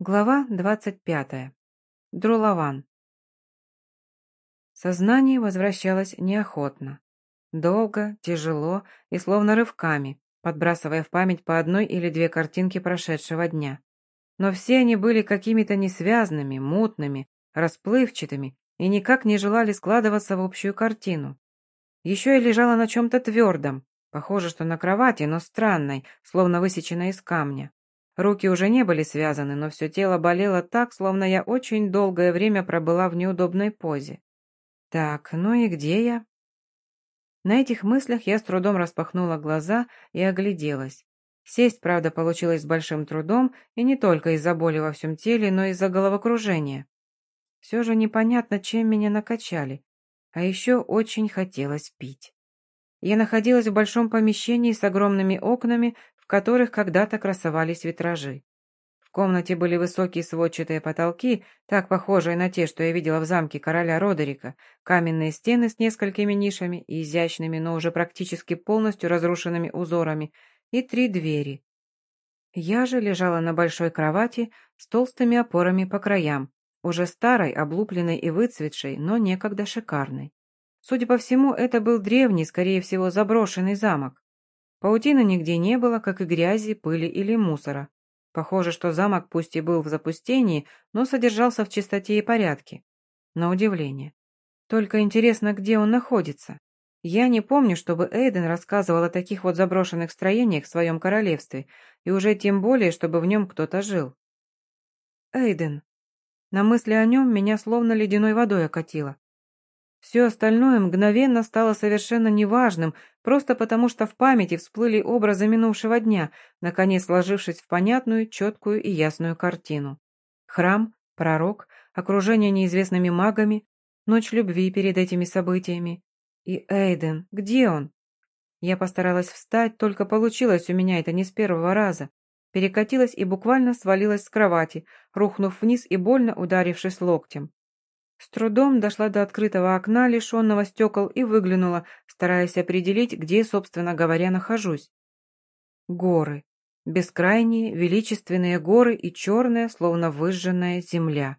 Глава двадцать пятая. Друлован. Сознание возвращалось неохотно. Долго, тяжело и словно рывками, подбрасывая в память по одной или две картинки прошедшего дня. Но все они были какими-то несвязными, мутными, расплывчатыми и никак не желали складываться в общую картину. Еще и лежала на чем-то твердом, похоже, что на кровати, но странной, словно высеченной из камня. Руки уже не были связаны, но все тело болело так, словно я очень долгое время пробыла в неудобной позе. Так, ну и где я? На этих мыслях я с трудом распахнула глаза и огляделась. Сесть, правда, получилось с большим трудом, и не только из-за боли во всем теле, но и из-за головокружения. Все же непонятно, чем меня накачали. А еще очень хотелось пить. Я находилась в большом помещении с огромными окнами, в которых когда-то красовались витражи. В комнате были высокие сводчатые потолки, так похожие на те, что я видела в замке короля Родерика, каменные стены с несколькими нишами и изящными, но уже практически полностью разрушенными узорами, и три двери. Я же лежала на большой кровати с толстыми опорами по краям, уже старой, облупленной и выцветшей, но некогда шикарной. Судя по всему, это был древний, скорее всего, заброшенный замок. Паутины нигде не было, как и грязи, пыли или мусора. Похоже, что замок пусть и был в запустении, но содержался в чистоте и порядке. На удивление. Только интересно, где он находится. Я не помню, чтобы Эйден рассказывал о таких вот заброшенных строениях в своем королевстве, и уже тем более, чтобы в нем кто-то жил. Эйден. На мысли о нем меня словно ледяной водой окатило. Все остальное мгновенно стало совершенно неважным, просто потому что в памяти всплыли образы минувшего дня, наконец сложившись в понятную, четкую и ясную картину. Храм, пророк, окружение неизвестными магами, ночь любви перед этими событиями. И Эйден, где он? Я постаралась встать, только получилось у меня это не с первого раза. Перекатилась и буквально свалилась с кровати, рухнув вниз и больно ударившись локтем. С трудом дошла до открытого окна, лишенного стекол, и выглянула, стараясь определить, где, собственно говоря, нахожусь. Горы. Бескрайние, величественные горы и черная, словно выжженная земля.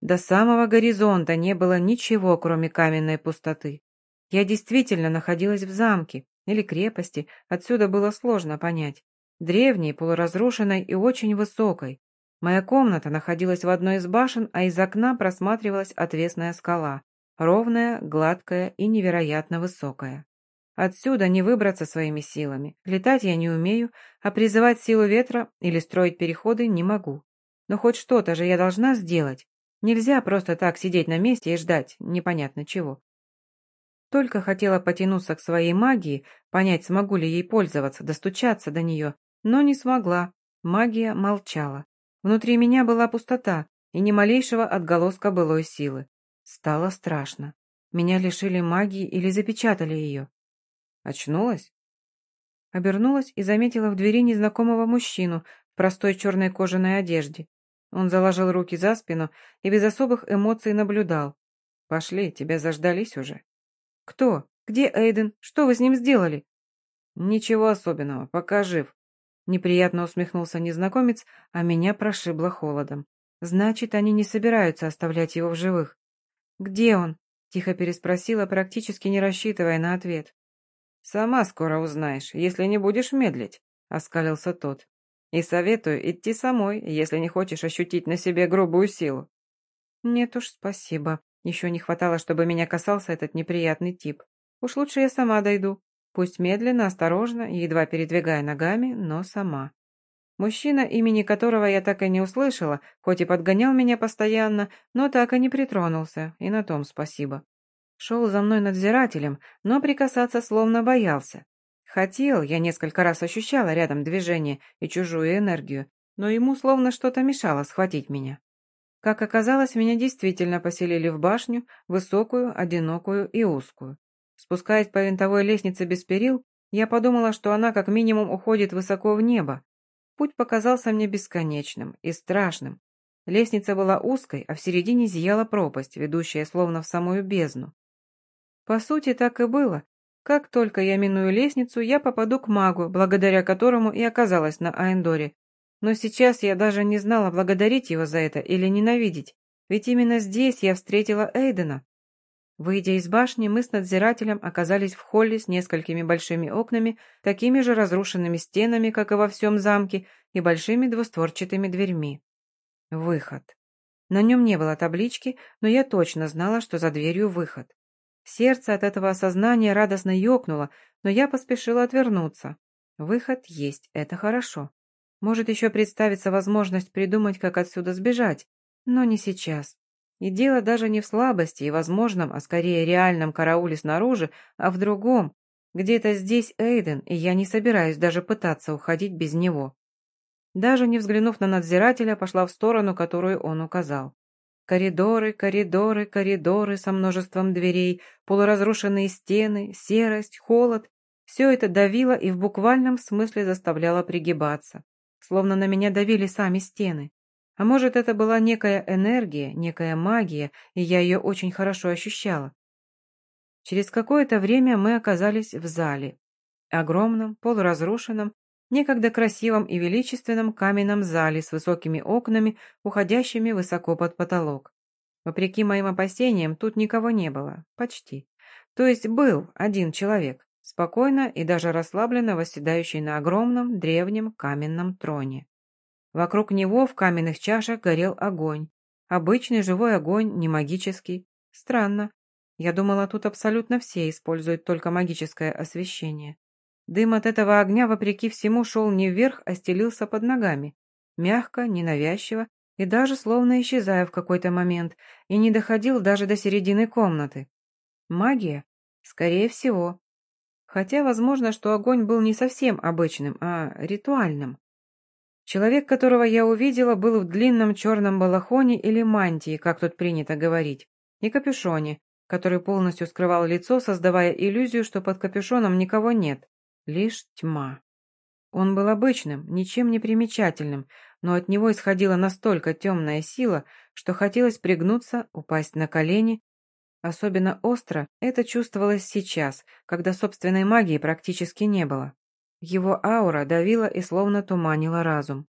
До самого горизонта не было ничего, кроме каменной пустоты. Я действительно находилась в замке или крепости, отсюда было сложно понять. Древней, полуразрушенной и очень высокой. Моя комната находилась в одной из башен, а из окна просматривалась отвесная скала, ровная, гладкая и невероятно высокая. Отсюда не выбраться своими силами. Летать я не умею, а призывать силу ветра или строить переходы не могу. Но хоть что-то же я должна сделать. Нельзя просто так сидеть на месте и ждать непонятно чего. Только хотела потянуться к своей магии, понять, смогу ли ей пользоваться, достучаться до нее, но не смогла. Магия молчала. Внутри меня была пустота и ни малейшего отголоска былой силы. Стало страшно. Меня лишили магии или запечатали ее. Очнулась? Обернулась и заметила в двери незнакомого мужчину в простой черной кожаной одежде. Он заложил руки за спину и без особых эмоций наблюдал. «Пошли, тебя заждались уже». «Кто? Где Эйден? Что вы с ним сделали?» «Ничего особенного, пока жив. Неприятно усмехнулся незнакомец, а меня прошибло холодом. Значит, они не собираются оставлять его в живых. «Где он?» — тихо переспросила, практически не рассчитывая на ответ. «Сама скоро узнаешь, если не будешь медлить», — оскалился тот. «И советую идти самой, если не хочешь ощутить на себе грубую силу». «Нет уж, спасибо. Еще не хватало, чтобы меня касался этот неприятный тип. Уж лучше я сама дойду. Пусть медленно, осторожно, едва передвигая ногами, но сама. Мужчина, имени которого я так и не услышала, хоть и подгонял меня постоянно, но так и не притронулся, и на том спасибо. Шел за мной надзирателем, но прикасаться словно боялся. Хотел, я несколько раз ощущала рядом движение и чужую энергию, но ему словно что-то мешало схватить меня. Как оказалось, меня действительно поселили в башню, высокую, одинокую и узкую. Спускаясь по винтовой лестнице без перил, я подумала, что она как минимум уходит высоко в небо. Путь показался мне бесконечным и страшным. Лестница была узкой, а в середине зияла пропасть, ведущая словно в самую бездну. По сути, так и было. Как только я миную лестницу, я попаду к магу, благодаря которому и оказалась на Аэндоре. Но сейчас я даже не знала, благодарить его за это или ненавидеть, ведь именно здесь я встретила Эйдена. Выйдя из башни, мы с надзирателем оказались в холле с несколькими большими окнами, такими же разрушенными стенами, как и во всем замке, и большими двустворчатыми дверьми. Выход. На нем не было таблички, но я точно знала, что за дверью выход. Сердце от этого осознания радостно ёкнуло, но я поспешила отвернуться. Выход есть, это хорошо. Может еще представиться возможность придумать, как отсюда сбежать, но не сейчас. И дело даже не в слабости и возможном, а скорее реальном карауле снаружи, а в другом. Где-то здесь Эйден, и я не собираюсь даже пытаться уходить без него. Даже не взглянув на надзирателя, пошла в сторону, которую он указал. Коридоры, коридоры, коридоры со множеством дверей, полуразрушенные стены, серость, холод. Все это давило и в буквальном смысле заставляло пригибаться. Словно на меня давили сами стены. А может, это была некая энергия, некая магия, и я ее очень хорошо ощущала. Через какое-то время мы оказались в зале. Огромном, полуразрушенном, некогда красивом и величественном каменном зале с высокими окнами, уходящими высоко под потолок. Вопреки моим опасениям, тут никого не было. Почти. То есть был один человек, спокойно и даже расслабленно восседающий на огромном древнем каменном троне. Вокруг него в каменных чашах горел огонь. Обычный живой огонь, не магический. Странно. Я думала, тут абсолютно все используют только магическое освещение. Дым от этого огня, вопреки всему, шел не вверх, а стелился под ногами. Мягко, ненавязчиво и даже словно исчезая в какой-то момент, и не доходил даже до середины комнаты. Магия? Скорее всего. Хотя, возможно, что огонь был не совсем обычным, а ритуальным. Человек, которого я увидела, был в длинном черном балахоне или мантии, как тут принято говорить, и капюшоне, который полностью скрывал лицо, создавая иллюзию, что под капюшоном никого нет, лишь тьма. Он был обычным, ничем не примечательным, но от него исходила настолько темная сила, что хотелось пригнуться, упасть на колени. Особенно остро это чувствовалось сейчас, когда собственной магии практически не было. Его аура давила и словно туманила разум.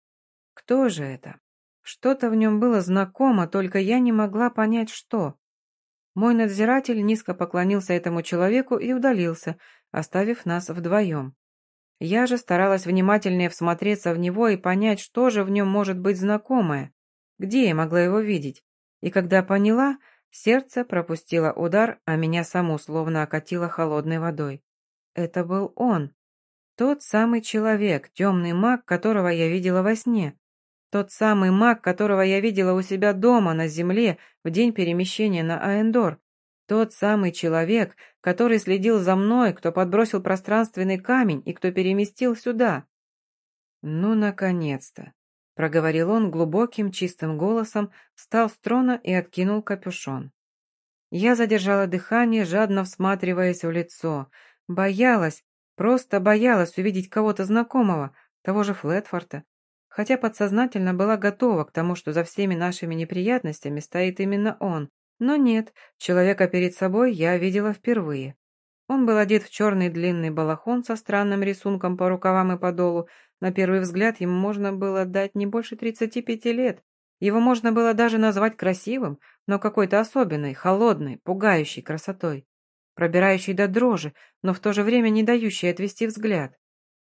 Кто же это? Что-то в нем было знакомо, только я не могла понять, что. Мой надзиратель низко поклонился этому человеку и удалился, оставив нас вдвоем. Я же старалась внимательнее всмотреться в него и понять, что же в нем может быть знакомое, где я могла его видеть. И когда поняла, сердце пропустило удар, а меня саму словно окатило холодной водой. Это был он. Тот самый человек, темный маг, которого я видела во сне. Тот самый маг, которого я видела у себя дома, на земле, в день перемещения на Аэндор. Тот самый человек, который следил за мной, кто подбросил пространственный камень и кто переместил сюда. «Ну, наконец-то!» — проговорил он глубоким, чистым голосом, встал с трона и откинул капюшон. Я задержала дыхание, жадно всматриваясь в лицо. Боялась, Просто боялась увидеть кого-то знакомого, того же Флетфорта, хотя подсознательно была готова к тому, что за всеми нашими неприятностями стоит именно он. Но нет, человека перед собой я видела впервые. Он был одет в черный длинный балахон со странным рисунком по рукавам и по долу. На первый взгляд ему можно было дать не больше 35 лет. Его можно было даже назвать красивым, но какой-то особенной, холодной, пугающей красотой пробирающий до дрожи, но в то же время не дающий отвести взгляд.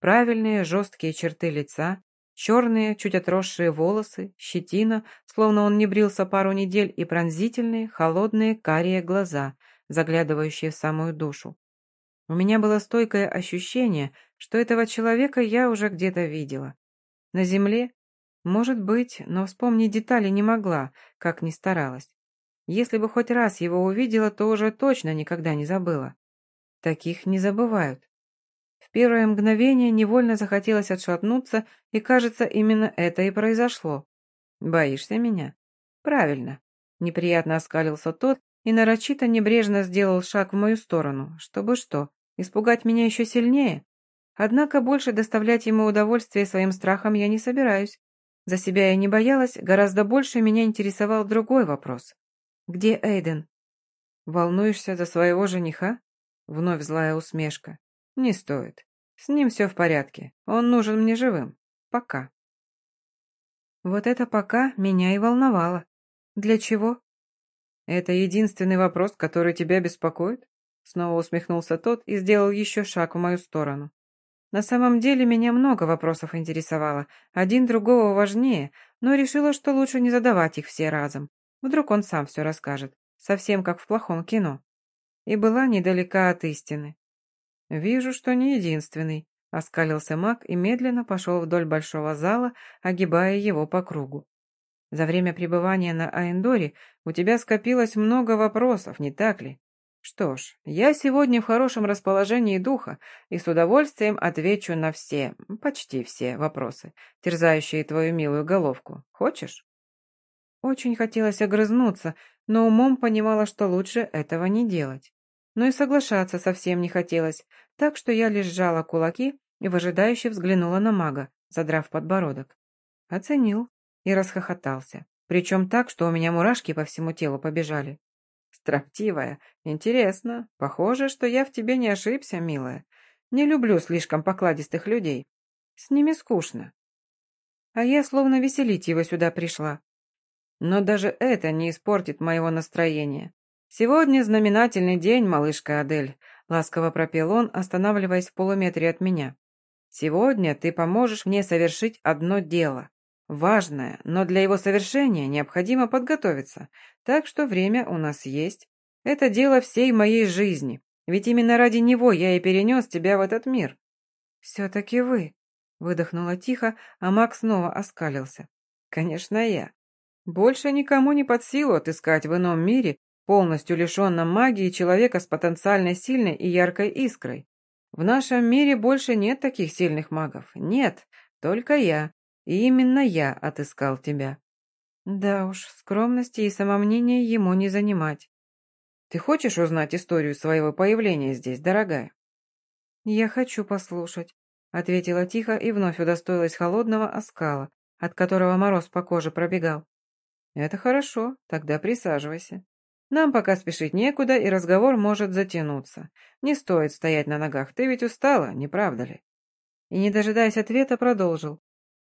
Правильные жесткие черты лица, черные, чуть отросшие волосы, щетина, словно он не брился пару недель, и пронзительные, холодные, карие глаза, заглядывающие в самую душу. У меня было стойкое ощущение, что этого человека я уже где-то видела. На земле? Может быть, но вспомнить детали не могла, как ни старалась. Если бы хоть раз его увидела, то уже точно никогда не забыла. Таких не забывают. В первое мгновение невольно захотелось отшатнуться, и, кажется, именно это и произошло. «Боишься меня?» «Правильно». Неприятно оскалился тот и нарочито небрежно сделал шаг в мою сторону. Чтобы что, испугать меня еще сильнее? Однако больше доставлять ему удовольствие своим страхом я не собираюсь. За себя я не боялась, гораздо больше меня интересовал другой вопрос. «Где Эйден?» «Волнуешься за своего жениха?» Вновь злая усмешка. «Не стоит. С ним все в порядке. Он нужен мне живым. Пока». Вот это пока меня и волновало. Для чего? Это единственный вопрос, который тебя беспокоит? Снова усмехнулся тот и сделал еще шаг в мою сторону. На самом деле меня много вопросов интересовало, один другого важнее, но решила, что лучше не задавать их все разом. Вдруг он сам все расскажет, совсем как в плохом кино. И была недалека от истины. «Вижу, что не единственный», — оскалился маг и медленно пошел вдоль большого зала, огибая его по кругу. «За время пребывания на Аэндоре у тебя скопилось много вопросов, не так ли? Что ж, я сегодня в хорошем расположении духа и с удовольствием отвечу на все, почти все вопросы, терзающие твою милую головку. Хочешь? Очень хотелось огрызнуться, но умом понимала, что лучше этого не делать. Но и соглашаться совсем не хотелось, так что я лишь сжала кулаки и выжидающе взглянула на мага, задрав подбородок. Оценил и расхохотался, причем так, что у меня мурашки по всему телу побежали. Строптивая. Интересно. Похоже, что я в тебе не ошибся, милая. Не люблю слишком покладистых людей. С ними скучно. А я словно веселить его сюда пришла. Но даже это не испортит моего настроения. Сегодня знаменательный день, малышка Адель, ласково пропел он, останавливаясь в полуметре от меня. Сегодня ты поможешь мне совершить одно дело. Важное, но для его совершения необходимо подготовиться, так что время у нас есть. Это дело всей моей жизни, ведь именно ради него я и перенес тебя в этот мир». «Все-таки вы», — выдохнула тихо, а Макс снова оскалился. «Конечно, я. Больше никому не под силу отыскать в ином мире, полностью лишенном магии, человека с потенциально сильной и яркой искрой. В нашем мире больше нет таких сильных магов. Нет, только я. И именно я отыскал тебя. Да уж, скромности и самомнения ему не занимать. Ты хочешь узнать историю своего появления здесь, дорогая? Я хочу послушать, ответила тихо и вновь удостоилась холодного оскала, от которого мороз по коже пробегал. Это хорошо, тогда присаживайся. Нам пока спешить некуда, и разговор может затянуться. Не стоит стоять на ногах, ты ведь устала, не правда ли? И, не дожидаясь ответа, продолжил.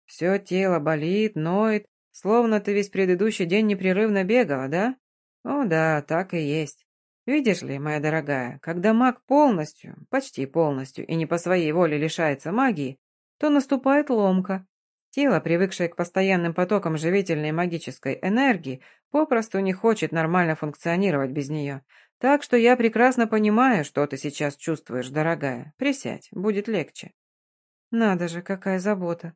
Все тело болит, ноет, словно ты весь предыдущий день непрерывно бегала, да? О да, так и есть. Видишь ли, моя дорогая, когда маг полностью, почти полностью и не по своей воле лишается магии, то наступает ломка. Тело, привыкшее к постоянным потокам живительной магической энергии, попросту не хочет нормально функционировать без нее. Так что я прекрасно понимаю, что ты сейчас чувствуешь, дорогая. Присядь, будет легче. Надо же, какая забота.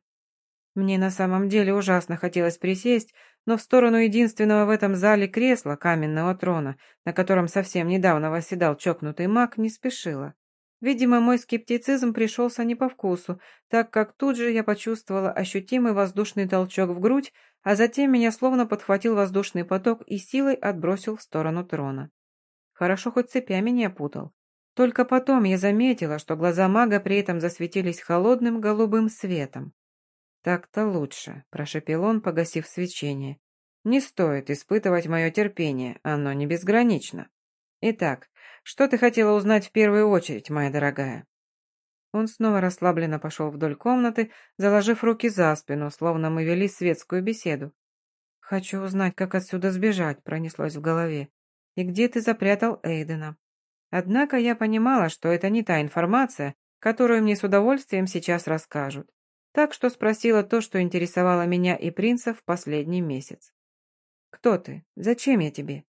Мне на самом деле ужасно хотелось присесть, но в сторону единственного в этом зале кресла каменного трона, на котором совсем недавно восседал чокнутый маг, не спешила. Видимо, мой скептицизм пришелся не по вкусу, так как тут же я почувствовала ощутимый воздушный толчок в грудь, а затем меня словно подхватил воздушный поток и силой отбросил в сторону трона. Хорошо хоть цепями не опутал. Только потом я заметила, что глаза мага при этом засветились холодным голубым светом. «Так-то лучше», — прошепел он, погасив свечение. «Не стоит испытывать мое терпение, оно не безгранично. Итак, что ты хотела узнать в первую очередь, моя дорогая?» Он снова расслабленно пошел вдоль комнаты, заложив руки за спину, словно мы вели светскую беседу. «Хочу узнать, как отсюда сбежать», — пронеслось в голове. «И где ты запрятал Эйдена?» Однако я понимала, что это не та информация, которую мне с удовольствием сейчас расскажут так что спросила то, что интересовало меня и принца в последний месяц. «Кто ты? Зачем я тебе?»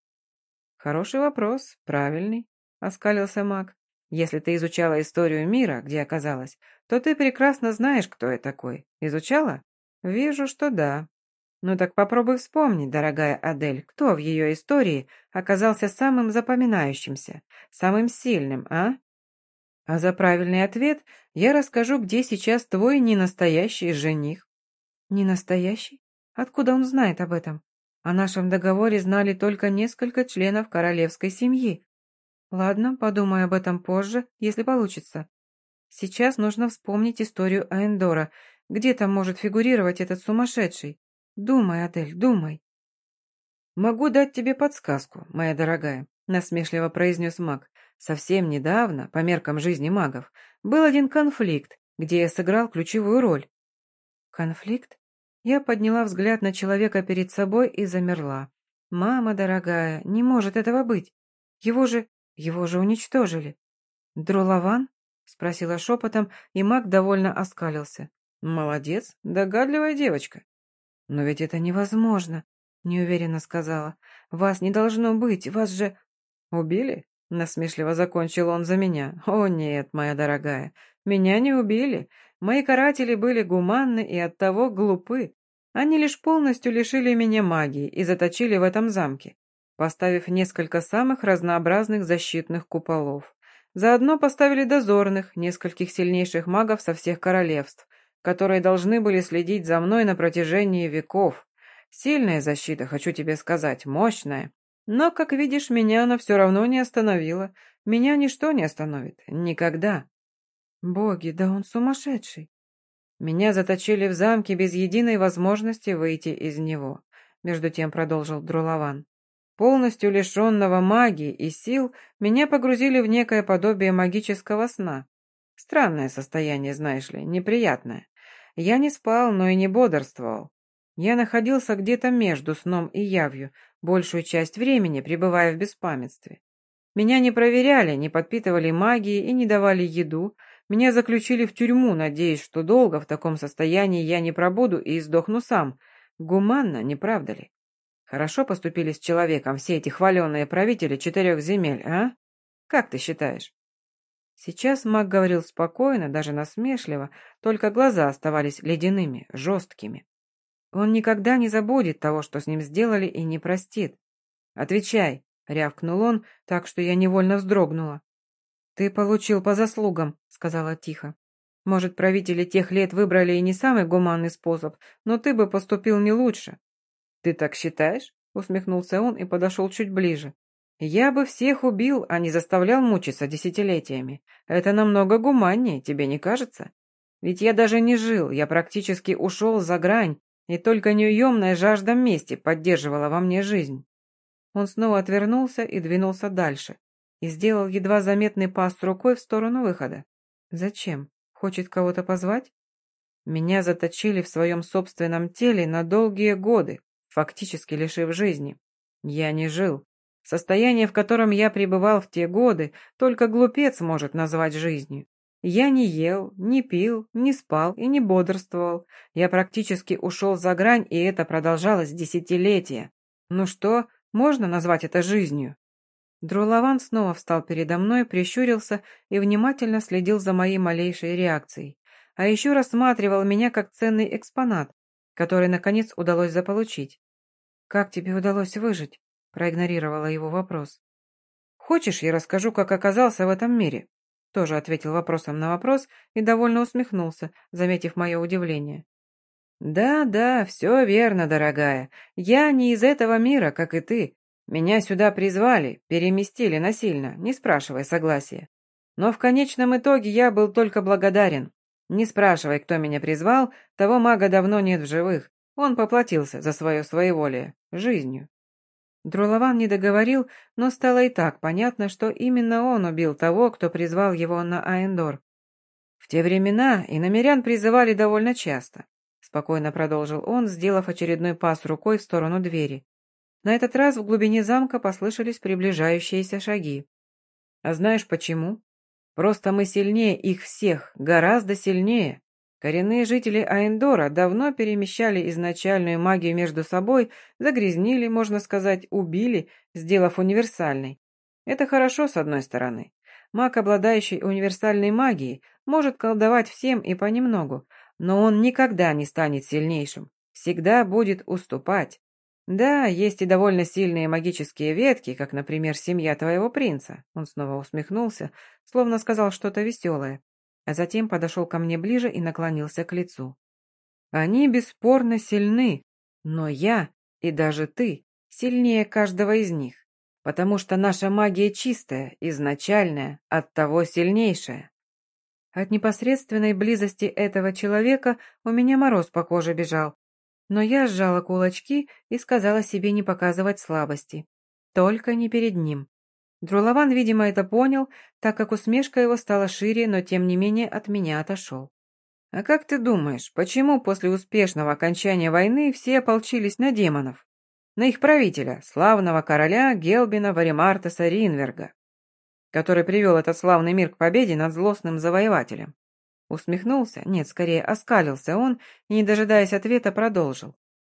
«Хороший вопрос, правильный», — оскалился маг. «Если ты изучала историю мира, где оказалась, то ты прекрасно знаешь, кто я такой. Изучала?» «Вижу, что да. Ну так попробуй вспомнить, дорогая Адель, кто в ее истории оказался самым запоминающимся, самым сильным, а?» А за правильный ответ я расскажу, где сейчас твой ненастоящий жених. Ненастоящий? Откуда он знает об этом? О нашем договоре знали только несколько членов королевской семьи. Ладно, подумаю об этом позже, если получится. Сейчас нужно вспомнить историю Аэндора. Где там может фигурировать этот сумасшедший? Думай, Адель, думай. «Могу дать тебе подсказку, моя дорогая», — насмешливо произнес маг. Совсем недавно, по меркам жизни магов, был один конфликт, где я сыграл ключевую роль. Конфликт? Я подняла взгляд на человека перед собой и замерла. «Мама дорогая, не может этого быть. Его же... его же уничтожили». «Друлован?» — спросила шепотом, и маг довольно оскалился. «Молодец, догадливая девочка». «Но ведь это невозможно», — неуверенно сказала. «Вас не должно быть, вас же...» «Убили?» — насмешливо закончил он за меня. «О нет, моя дорогая, меня не убили. Мои каратели были гуманны и оттого глупы. Они лишь полностью лишили меня магии и заточили в этом замке, поставив несколько самых разнообразных защитных куполов. Заодно поставили дозорных, нескольких сильнейших магов со всех королевств, которые должны были следить за мной на протяжении веков. Сильная защита, хочу тебе сказать, мощная. Но, как видишь, меня она все равно не остановила. Меня ничто не остановит. Никогда. Боги, да он сумасшедший. Меня заточили в замке без единой возможности выйти из него, между тем продолжил Друлован. Полностью лишенного магии и сил, меня погрузили в некое подобие магического сна. Странное состояние, знаешь ли, неприятное. Я не спал, но и не бодрствовал. Я находился где-то между сном и явью, большую часть времени пребывая в беспамятстве. Меня не проверяли, не подпитывали магией и не давали еду, меня заключили в тюрьму, надеясь, что долго в таком состоянии я не пробуду и сдохну сам. Гуманно, не правда ли? Хорошо поступили с человеком все эти хваленные правители четырех земель, а? Как ты считаешь? Сейчас маг говорил спокойно, даже насмешливо, только глаза оставались ледяными, жесткими. Он никогда не забудет того, что с ним сделали, и не простит. «Отвечай», — рявкнул он, так что я невольно вздрогнула. «Ты получил по заслугам», — сказала тихо. «Может, правители тех лет выбрали и не самый гуманный способ, но ты бы поступил не лучше». «Ты так считаешь?» — усмехнулся он и подошел чуть ближе. «Я бы всех убил, а не заставлял мучиться десятилетиями. Это намного гуманнее, тебе не кажется? Ведь я даже не жил, я практически ушел за грань, и только неуемная жажда мести поддерживала во мне жизнь». Он снова отвернулся и двинулся дальше, и сделал едва заметный пас рукой в сторону выхода. Зачем? Хочет кого-то позвать? Меня заточили в своем собственном теле на долгие годы, фактически лишив жизни. Я не жил. Состояние, в котором я пребывал в те годы, только глупец может назвать жизнью. Я не ел, не пил, не спал и не бодрствовал. Я практически ушел за грань, и это продолжалось десятилетия. Ну что, можно назвать это жизнью? Друлован снова встал передо мной, прищурился и внимательно следил за моей малейшей реакцией. А еще рассматривал меня как ценный экспонат, который, наконец, удалось заполучить. «Как тебе удалось выжить?» — проигнорировала его вопрос. «Хочешь, я расскажу, как оказался в этом мире?» Тоже ответил вопросом на вопрос и довольно усмехнулся, заметив мое удивление. «Да, да, все верно, дорогая. Я не из этого мира, как и ты, меня сюда призвали, переместили насильно, не спрашивая согласия. Но в конечном итоге я был только благодарен. Не спрашивай, кто меня призвал, того мага давно нет в живых. Он поплатился за свое своеволие, жизнью. Друлован не договорил, но стало и так понятно, что именно он убил того, кто призвал его на Аэндор. В те времена и намерян призывали довольно часто. Спокойно продолжил он, сделав очередной пас рукой в сторону двери. На этот раз в глубине замка послышались приближающиеся шаги. А знаешь почему? Просто мы сильнее их всех, гораздо сильнее. Коренные жители Аэндора давно перемещали изначальную магию между собой, загрязнили, можно сказать, убили, сделав универсальной. Это хорошо, с одной стороны. Маг, обладающий универсальной магией, может колдовать всем и понемногу, но он никогда не станет сильнейшим, всегда будет уступать. «Да, есть и довольно сильные магические ветки, как, например, семья твоего принца». Он снова усмехнулся, словно сказал что-то веселое, а затем подошел ко мне ближе и наклонился к лицу. «Они бесспорно сильны, но я и даже ты сильнее каждого из них, потому что наша магия чистая, изначальная, оттого сильнейшая». От непосредственной близости этого человека у меня мороз по коже бежал, но я сжала кулачки и сказала себе не показывать слабости. Только не перед ним. Друлован, видимо, это понял, так как усмешка его стала шире, но тем не менее от меня отошел. А как ты думаешь, почему после успешного окончания войны все ополчились на демонов? На их правителя, славного короля Гелбина Варимартаса Ринверга, который привел этот славный мир к победе над злостным завоевателем. Усмехнулся, нет, скорее оскалился он не дожидаясь ответа, продолжил.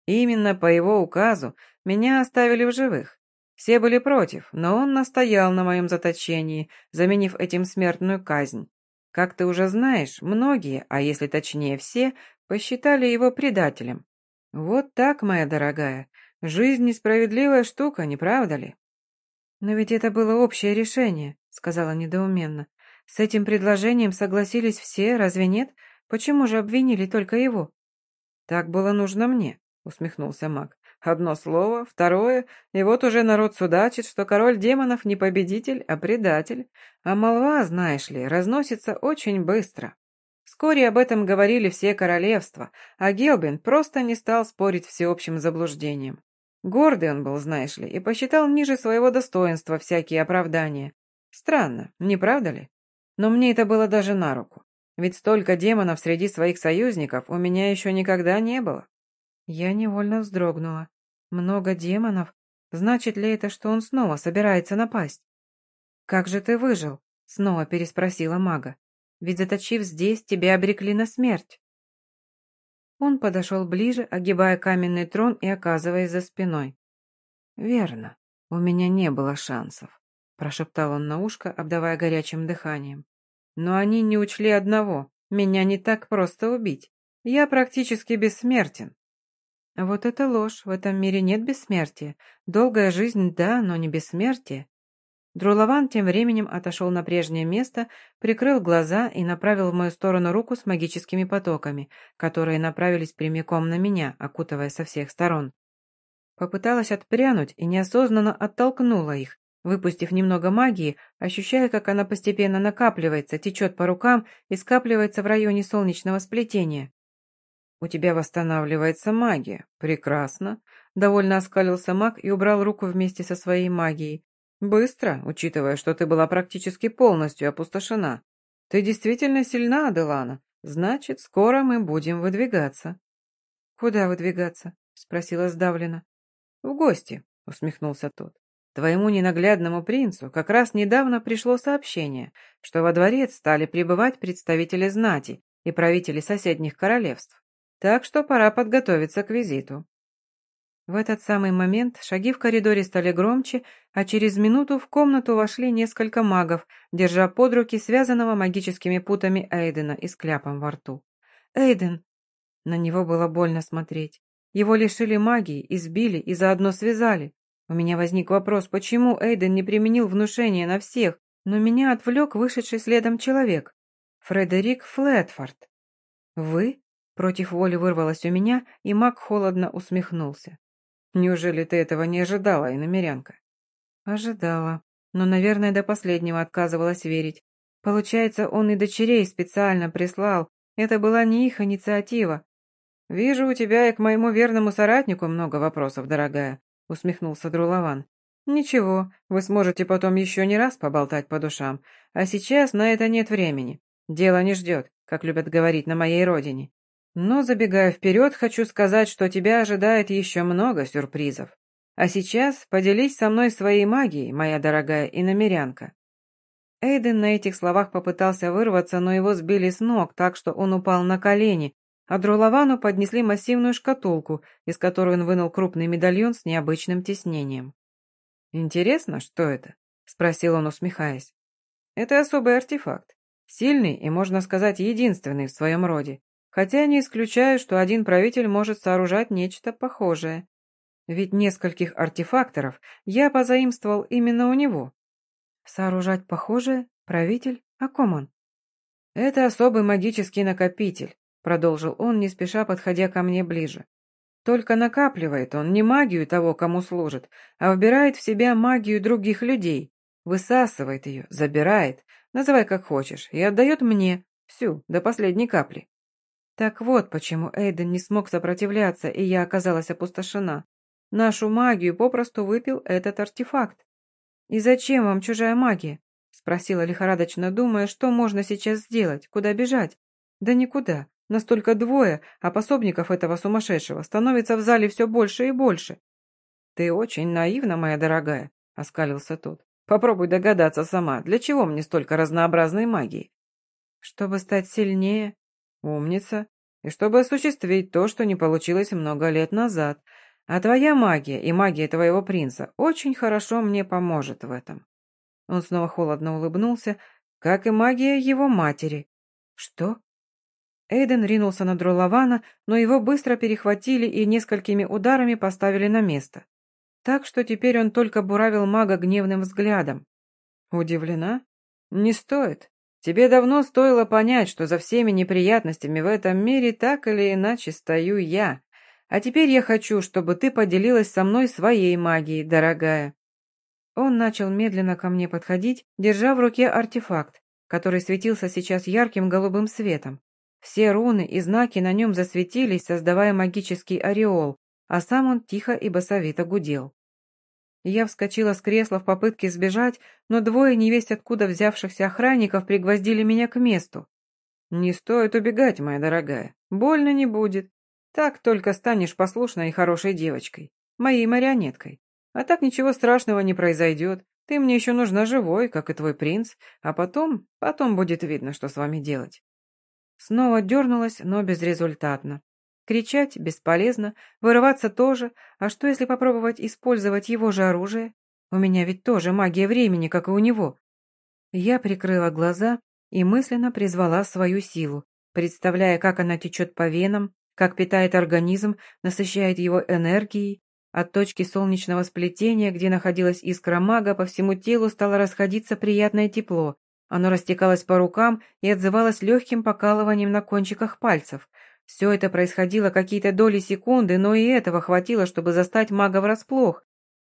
Именно по его указу меня оставили в живых. Все были против, но он настоял на моем заточении, заменив этим смертную казнь. Как ты уже знаешь, многие, а если точнее все, посчитали его предателем. Вот так, моя дорогая. Жизнь несправедливая штука, не правда ли? Но ведь это было общее решение, сказала недоуменно. С этим предложением согласились все, разве нет? Почему же обвинили только его? Так было нужно мне, усмехнулся маг. Одно слово, второе, и вот уже народ судачит, что король демонов не победитель, а предатель. А молва, знаешь ли, разносится очень быстро. Вскоре об этом говорили все королевства, а Гелбин просто не стал спорить всеобщим заблуждением. Гордый он был, знаешь ли, и посчитал ниже своего достоинства всякие оправдания. Странно, не правда ли? Но мне это было даже на руку. Ведь столько демонов среди своих союзников у меня еще никогда не было. Я невольно вздрогнула. Много демонов? Значит ли это, что он снова собирается напасть? «Как же ты выжил?» — снова переспросила мага. «Ведь заточив здесь, тебя обрекли на смерть». Он подошел ближе, огибая каменный трон и оказываясь за спиной. «Верно, у меня не было шансов», — прошептал он на ушко, обдавая горячим дыханием. «Но они не учли одного. Меня не так просто убить. Я практически бессмертен. Вот это ложь, в этом мире нет бессмертия. Долгая жизнь, да, но не бессмертие. Друлован тем временем отошел на прежнее место, прикрыл глаза и направил в мою сторону руку с магическими потоками, которые направились прямиком на меня, окутывая со всех сторон. Попыталась отпрянуть и неосознанно оттолкнула их, выпустив немного магии, ощущая, как она постепенно накапливается, течет по рукам и скапливается в районе солнечного сплетения. «У тебя восстанавливается магия. Прекрасно!» Довольно оскалился маг и убрал руку вместе со своей магией. «Быстро, учитывая, что ты была практически полностью опустошена. Ты действительно сильна, Аделана. Значит, скоро мы будем выдвигаться». «Куда выдвигаться?» — спросила сдавленно. «В гости», — усмехнулся тот. «Твоему ненаглядному принцу как раз недавно пришло сообщение, что во дворец стали прибывать представители знати и правители соседних королевств. Так что пора подготовиться к визиту. В этот самый момент шаги в коридоре стали громче, а через минуту в комнату вошли несколько магов, держа под руки связанного магическими путами Эйдена и с кляпом во рту. «Эйден!» На него было больно смотреть. Его лишили магии, избили и заодно связали. У меня возник вопрос, почему Эйден не применил внушение на всех, но меня отвлек вышедший следом человек. Фредерик Флетфорд. «Вы?» Против воли вырвалось у меня, и маг холодно усмехнулся. «Неужели ты этого не ожидала, иномерянка?» «Ожидала, но, наверное, до последнего отказывалась верить. Получается, он и дочерей специально прислал. Это была не их инициатива». «Вижу, у тебя и к моему верному соратнику много вопросов, дорогая», — усмехнулся Друлован. «Ничего, вы сможете потом еще не раз поболтать по душам, а сейчас на это нет времени. Дело не ждет, как любят говорить на моей родине. Но, забегая вперед, хочу сказать, что тебя ожидает еще много сюрпризов. А сейчас поделись со мной своей магией, моя дорогая иномерянка». Эйден на этих словах попытался вырваться, но его сбили с ног, так что он упал на колени, а Друловану поднесли массивную шкатулку, из которой он вынул крупный медальон с необычным тиснением. «Интересно, что это?» — спросил он, усмехаясь. «Это особый артефакт. Сильный и, можно сказать, единственный в своем роде. Хотя не исключаю, что один правитель может сооружать нечто похожее. Ведь нескольких артефакторов я позаимствовал именно у него. Сооружать похожее? Правитель? О ком он? Это особый магический накопитель, продолжил он, не спеша подходя ко мне ближе. Только накапливает он не магию того, кому служит, а вбирает в себя магию других людей, высасывает ее, забирает, называй как хочешь, и отдает мне, всю, до последней капли. Так вот, почему Эйден не смог сопротивляться, и я оказалась опустошена. Нашу магию попросту выпил этот артефакт. «И зачем вам чужая магия?» — спросила лихорадочно, думая, что можно сейчас сделать, куда бежать. «Да никуда. Настолько двое, а пособников этого сумасшедшего становится в зале все больше и больше. «Ты очень наивна, моя дорогая», — оскалился тот. «Попробуй догадаться сама, для чего мне столько разнообразной магии?» «Чтобы стать сильнее». «Умница. И чтобы осуществить то, что не получилось много лет назад. А твоя магия и магия твоего принца очень хорошо мне поможет в этом». Он снова холодно улыбнулся, как и магия его матери. «Что?» Эйден ринулся на Друлавана, но его быстро перехватили и несколькими ударами поставили на место. Так что теперь он только буравил мага гневным взглядом. «Удивлена? Не стоит. Тебе давно стоило понять, что за всеми неприятностями в этом мире так или иначе стою я. А теперь я хочу, чтобы ты поделилась со мной своей магией, дорогая». Он начал медленно ко мне подходить, держа в руке артефакт, который светился сейчас ярким голубым светом. Все руны и знаки на нем засветились, создавая магический ореол, а сам он тихо и басовито гудел. Я вскочила с кресла в попытке сбежать, но двое невесть откуда взявшихся охранников пригвоздили меня к месту. «Не стоит убегать, моя дорогая. Больно не будет. Так только станешь послушной и хорошей девочкой, моей марионеткой. А так ничего страшного не произойдет. Ты мне еще нужна живой, как и твой принц, а потом, потом будет видно, что с вами делать». Снова дернулась, но безрезультатно. Кричать бесполезно, вырываться тоже, а что если попробовать использовать его же оружие? У меня ведь тоже магия времени, как и у него. Я прикрыла глаза и мысленно призвала свою силу, представляя, как она течет по венам, как питает организм, насыщает его энергией. От точки солнечного сплетения, где находилась искра мага, по всему телу стало расходиться приятное тепло. Оно растекалось по рукам и отзывалось легким покалыванием на кончиках пальцев – все это происходило какие-то доли секунды, но и этого хватило, чтобы застать мага врасплох.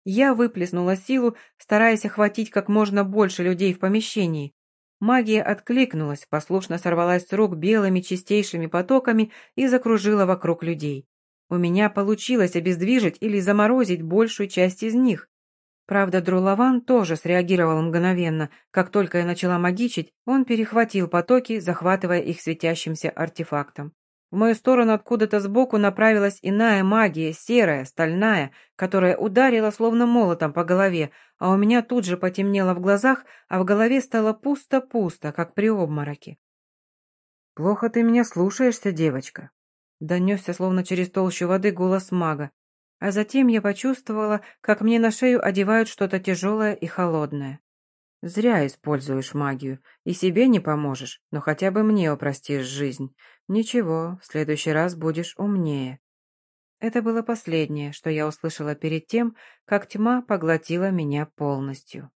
Я выплеснула силу, стараясь охватить как можно больше людей в помещении. Магия откликнулась, послушно сорвалась с рук белыми чистейшими потоками и закружила вокруг людей. У меня получилось обездвижить или заморозить большую часть из них. Правда, Друлаван тоже среагировал мгновенно. Как только я начала магичить, он перехватил потоки, захватывая их светящимся артефактом. В мою сторону откуда-то сбоку направилась иная магия, серая, стальная, которая ударила словно молотом по голове, а у меня тут же потемнело в глазах, а в голове стало пусто-пусто, как при обмороке. «Плохо ты меня слушаешься, девочка», — донесся словно через толщу воды голос мага, а затем я почувствовала, как мне на шею одевают что-то тяжелое и холодное. «Зря используешь магию, и себе не поможешь, но хотя бы мне упростишь жизнь. Ничего, в следующий раз будешь умнее». Это было последнее, что я услышала перед тем, как тьма поглотила меня полностью.